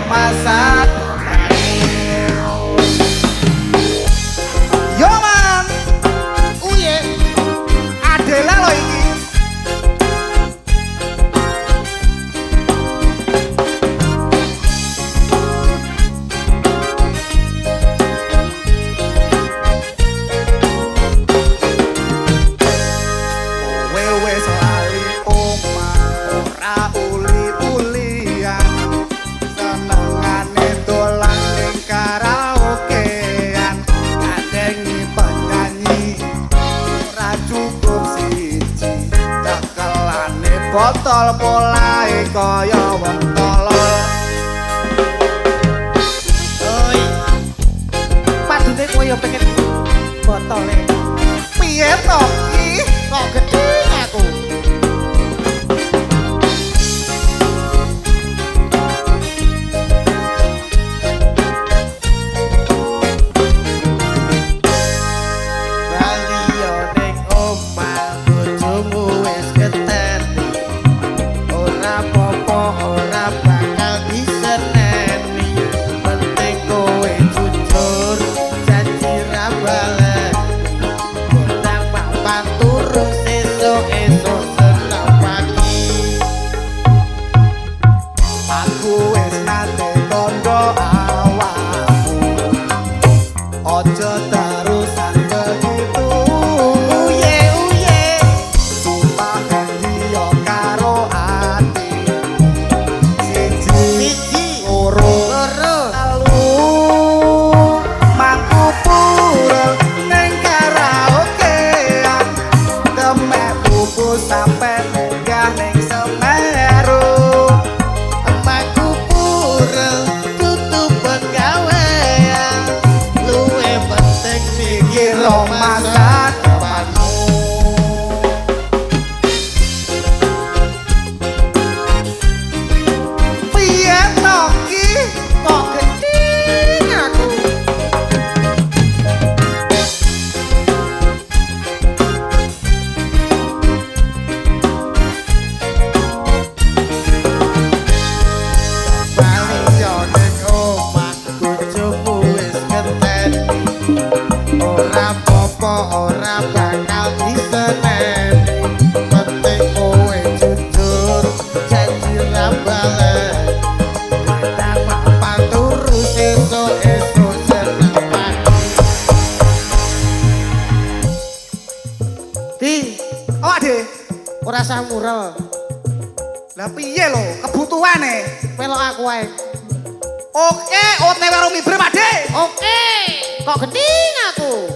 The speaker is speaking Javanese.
passar. Botol mulai kaya wong tolol Oi. Padune kowe yo pengen botole. Piye to iki kok gedhe Aku wis Popo ora bakal diseneni Penting kowe jujur janji ra balen Kadang papan turu esok-esok seneng pagi Di, awak de Ora sah murel. Lah piye lho kebutuhane? Pelok aku wae. Oke, warung mibre Pak De. Oke. Kok geding aku?